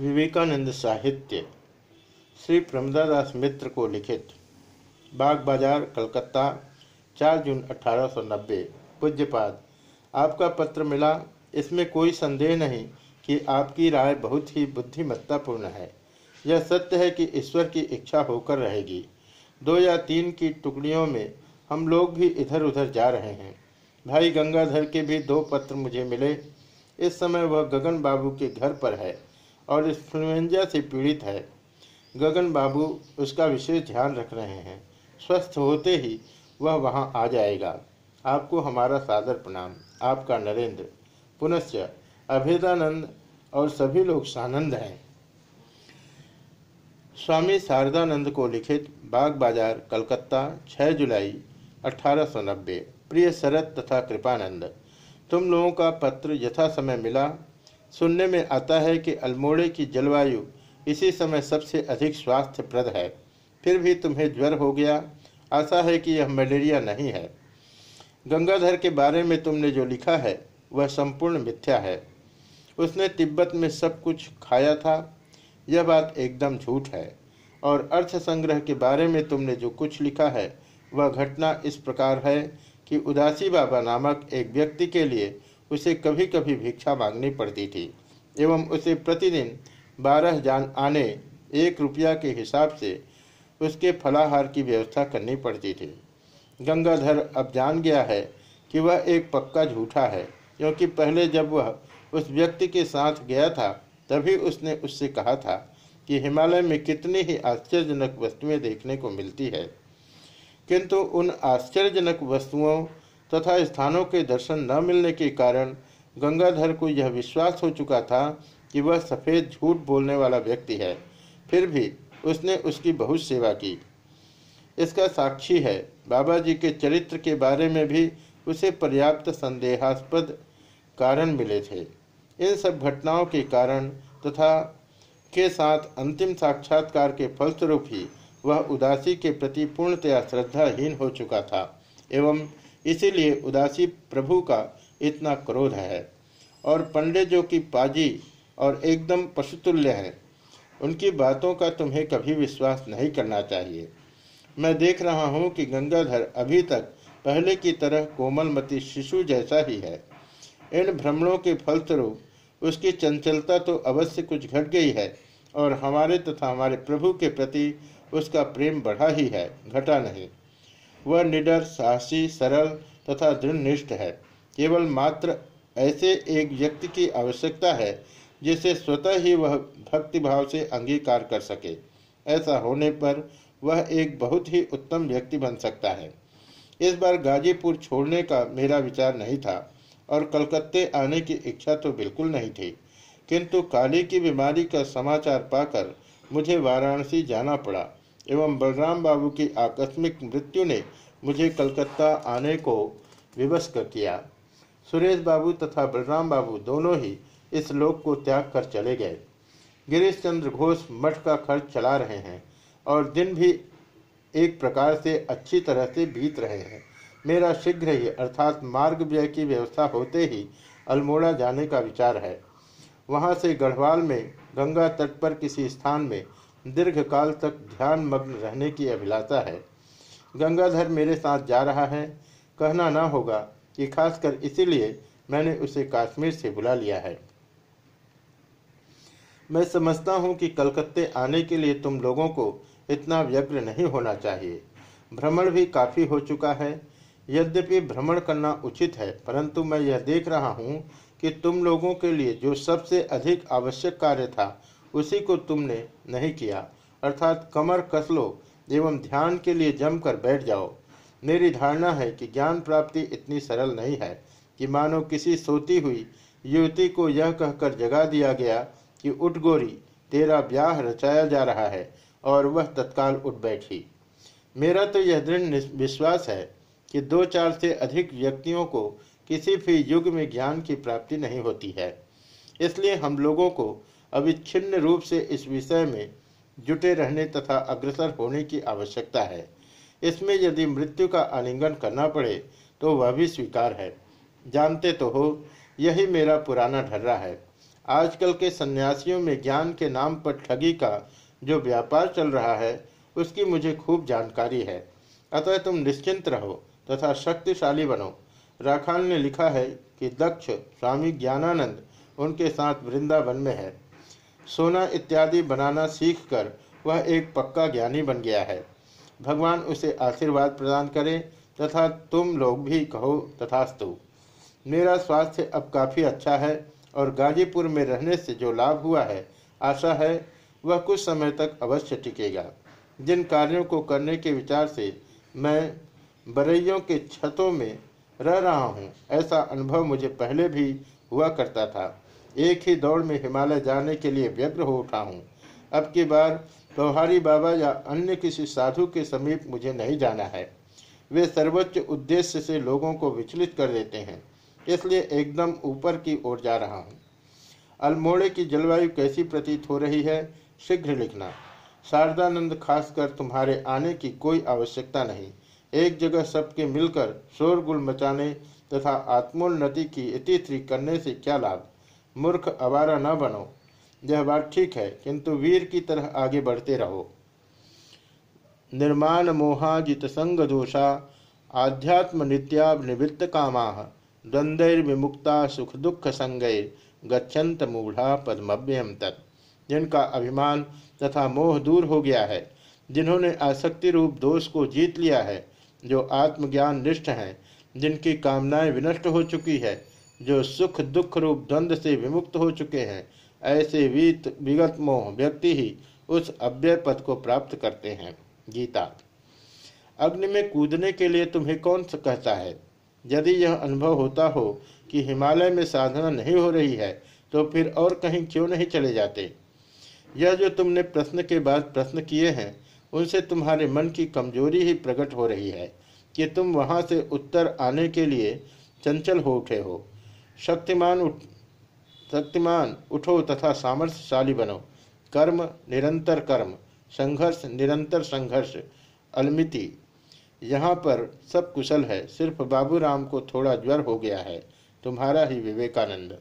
विवेकानंद साहित्य, श्री प्रमदादास मित्र को लिखित, बाग बाज़ार, कलकत्ता 4 जून 1890 पूज्यपाद। आपका पत्र मिला, इसमें कोई संदेह नहीं कि आपकी राय बहुत ही बुद्धिमत्तापूर्ण है। यह सत्य है कि ईश्वर की इच्छा होकर रहेगी। दो या तीन की टुकड़ियों में हम लोग भी इधर उधर जा रहे हैं। भाई गंगाधर के भी दो पत्र मुझे मिले। इस समय वह गगन बाबू के घर पर है। और इन्फ्लुएंजा से पीड़ित है। गगन बाबू उसका विशेष ध्यान रख रहे हैं। स्वस्थ होते ही वह वहाँ आ जाएगा। आपको हमारा सादर प्रणाम। आपका नरेंद्र। पुनश्च अभेदानंद और सभी लोग सानंद हैं। स्वामी शारदानंद को लिखित बाग बाज़ार, कलकत्ता 6 जुलाई 1890 प्रिय शरद तथा कृपानंद, तुम लोगों का पत्र यथा समय मिला। सुनने में आता है कि अल्मोड़े की जलवायु इसी समय सबसे अधिक स्वास्थ्यप्रद है। फिर भी तुम्हें ज्वर हो गया। आशा है कि यह मलेरिया नहीं है। गंगाधर के बारे में तुमने जो लिखा है, वह संपूर्ण मिथ्या है। उसने तिब्बत में सब कुछ खाया था। यह बात एकदम झूठ है। और अर्थ संग्रह के बारे में तुमने जो कुछ लिखा है, वह घटना इस प्रकार है कि उदासी बाबा नामक एक व्यक्ति के लिए उसे कभी कभी भिक्षा मांगनी पड़ती थी एवं उसे प्रतिदिन बारह जान आने एक रुपया के हिसाब से उसके फलाहार की व्यवस्था करनी पड़ती थी। गंगाधर अब जान गया है कि वह एक पक्का झूठा है, क्योंकि पहले जब वह उस व्यक्ति के साथ गया था, तभी उसने उससे कहा था कि हिमालय में कितनी ही आश्चर्यजनक वस्तुएँ देखने को मिलती है। किंतु उन आश्चर्यजनक वस्तुओं तथा स्थानों के दर्शन न मिलने के कारण गंगाधर को यह विश्वास हो चुका था कि वह सफ़ेद झूठ बोलने वाला व्यक्ति है। फिर भी उसने उसकी बहुत सेवा की। इसका साक्षी है। बाबा जी के चरित्र के बारे में भी उसे पर्याप्त संदेहास्पद कारण मिले थे। इन सब घटनाओं के कारण तथा के साथ अंतिम साक्षात्कार के फलस्वरूप ही वह उदासी के प्रति पूर्णतया श्रद्धाहीन हो चुका था एवं इसीलिए उदासी प्रभु का इतना क्रोध है। और पंडित जो कि पाजी और एकदम पशुतुल्य हैं, उनकी बातों का तुम्हें कभी विश्वास नहीं करना चाहिए। मैं देख रहा हूँ कि गंगाधर अभी तक पहले की तरह कोमलमती शिशु जैसा ही है। इन भ्रमणों के फलस्वरूप उसकी चंचलता तो अवश्य कुछ घट गई है और हमारे तथा हमारे प्रभु के प्रति उसका प्रेम बढ़ा ही है, घटा नहीं। वह निडर, साहसी, सरल तथा दृढ़निष्ठ है। केवल मात्र ऐसे एक व्यक्ति की आवश्यकता है, जिसे स्वतः ही वह भक्तिभाव से अंगीकार कर सके। ऐसा होने पर वह एक बहुत ही उत्तम व्यक्ति बन सकता है। इस बार गाजीपुर छोड़ने का मेरा विचार नहीं था, और कलकत्ते आने की इच्छा तो बिल्कुल नहीं थी। किंतु काली की बीमारी का समाचार पाकर मुझे वाराणसी जाना पड़ा। एवं बलराम बाबू की आकस्मिक मृत्यु ने मुझे कलकत्ता आने को विवश कर किया सुरेश बाबू तथा बलराम बाबू दोनों ही इस लोक को त्याग कर चले गए। गिरीश चंद्र घोष मठ का खर्च चला रहे हैं और दिन भी एक प्रकार से अच्छी तरह से बीत रहे हैं। मेरा शीघ्र ही, अर्थात मार्ग व्यय की व्यवस्था होते ही, अल्मोड़ा जाने का विचार है। वहाँ से गढ़वाल में, गंगा तट पर किसी स्थान में दीर्घकाल तक ध्यान मग्न रहने की अभिलाषा है। गंगाधर मेरे साथ जा रहा है। कहना ना होगा कि खासकर इसीलिए मैंने उसे कश्मीर से बुला लिया है। मैं समझता हूँ कि कलकत्ते आने के लिए तुम लोगों को इतना व्यग्र नहीं होना चाहिए। भ्रमण भी काफ़ी हो चुका है। यद्यपि भ्रमण करना उचित है, परंतु मैं यह देख रहा हूँ कि तुम लोगों के लिए जो सबसे अधिक आवश्यक कार्य था उसी को तुमने नहीं किया। अर्थात कमर कस लो एवं ध्यान के लिए जमकर बैठ जाओ। मेरी धारणा है कि ज्ञान प्राप्ति इतनी सरल नहीं है कि मानो किसी सोती हुई युवती को यह कहकर जगा दिया गया कि, उठ गोरी, तेरा ब्याह रचाया जा रहा है। और वह तत्काल उठ बैठी। मेरा तो यह दृढ़ विश्वास है कि दो चार से अधिक व्यक्तियों को किसी भी युग में ज्ञान की प्राप्ति नहीं होती है। इसलिए हम लोगों को अविच्छिन्न रूप से इस विषय में जुटे रहने तथा अग्रसर होने की आवश्यकता है। इसमें यदि मृत्यु का आलिंगन करना पड़े तो वह भी स्वीकार है। जानते तो हो, यही मेरा पुराना ढर्रा है। आजकल के सन्यासियों में ज्ञान के नाम पर ठगी का जो व्यापार चल रहा है, उसकी मुझे खूब जानकारी है। अतः तुम निश्चिंत रहो तथा शक्तिशाली बनो। राखाल ने लिखा है कि दक्ष स्वामी ज्ञानानंद उनके साथ वृंदावन में है। सोना इत्यादि बनाना सीखकर वह एक पक्का ज्ञानी बन गया है। भगवान उसे आशीर्वाद प्रदान करे तथा तुम लोग भी कहो तथास्तु। मेरा स्वास्थ्य अब काफ़ी अच्छा है और गाजीपुर में रहने से जो लाभ हुआ है, आशा है, वह कुछ समय तक अवश्य टिकेगा। जिन कार्यों को करने के विचार से मैं बरैयों के छतों में रह रहा हूँ, ऐसा अनुभव मुझे पहले भी हुआ करता था। एक ही दौड़ में हिमालय जाने के लिए व्यग्र हो उठा हूँ। अब की बार त्योहारी बाबा या अन्य किसी साधु के समीप मुझे नहीं जाना है। वे सर्वोच्च उद्देश्य से लोगों को विचलित कर देते हैं, इसलिए एकदम ऊपर की ओर जा रहा हूँ। अल्मोड़े की जलवायु कैसी प्रतीत हो रही है, शीघ्र लिखना। शारदानंद खासकर तुम्हारे आने की कोई आवश्यकता नहीं। एक जगह सबके मिलकर शोरगुल मचाने तथा आत्मोन्नति की इतिश्री करने से क्या लाभ? मूर्ख अवारा न बनो। यह बात ठीक है, किंतु वीर की तरह आगे बढ़ते रहो। निर्माण मोहाजित संग दोषा, आध्यात्म नित्या निवृत्त कामा द्वंद्वैर्विमुक्ता सुख दुख संगैर गच्छन्त मूढ़ा पद्मव्यम तत्। जिनका अभिमान तथा मोह दूर हो गया है, जिन्होंने आसक्ति रूप दोष को जीत लिया है, जो आत्मज्ञान निष्ठ हैं, जिनकी कामनाएँ विनष्ट हो चुकी है जो सुख दुख रूप द्वंद्व से विमुक्त हो चुके हैं, ऐसे वीत विगत मोह व्यक्ति ही उस अव्यय पद को प्राप्त करते हैं। गीता। अग्नि में कूदने के लिए तुम्हें कौन कहता है? यदि यह अनुभव होता हो कि हिमालय में साधना नहीं हो रही है तो फिर और कहीं क्यों नहीं चले जाते? यह जो तुमने प्रश्न के बाद प्रश्न किए हैं, उनसे तुम्हारे मन की कमज़ोरी ही प्रकट हो रही है कि तुम वहाँ से उत्तर आने के लिए चंचल हो उठे हो। शक्तिमान उठ, शक्तिमान उठो तथा सामर्थ्यशाली बनो। कर्म निरंतर कर्म, संघर्ष निरंतर संघर्ष, अलमिति। यहाँ पर सब कुशल है, सिर्फ़ बाबूराम को थोड़ा ज्वर हो गया है। तुम्हारा ही विवेकानंद।